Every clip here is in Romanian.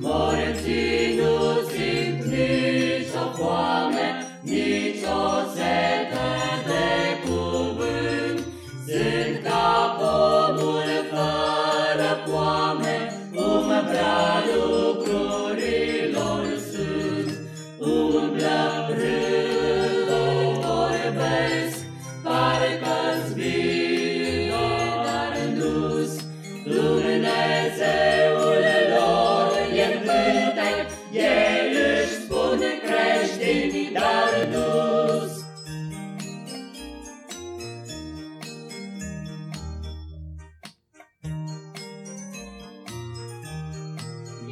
Morții nu simt nici o foame, nici o sete de cuvânt. Sunt ca pomul fără poame, umbra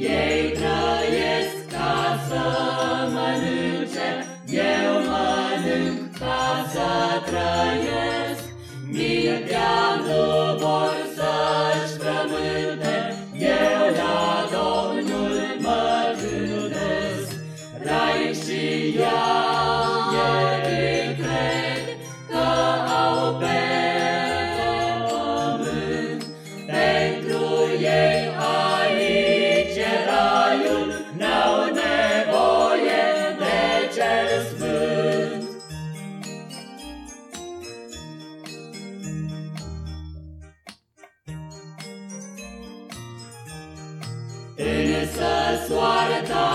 Ei trăiesc ca să mănânce, eu mănânc ca să trăiesc. Mintea nu vor să-și frământe, eu la Domnul mă gândesc. Rai și ea Însă soarta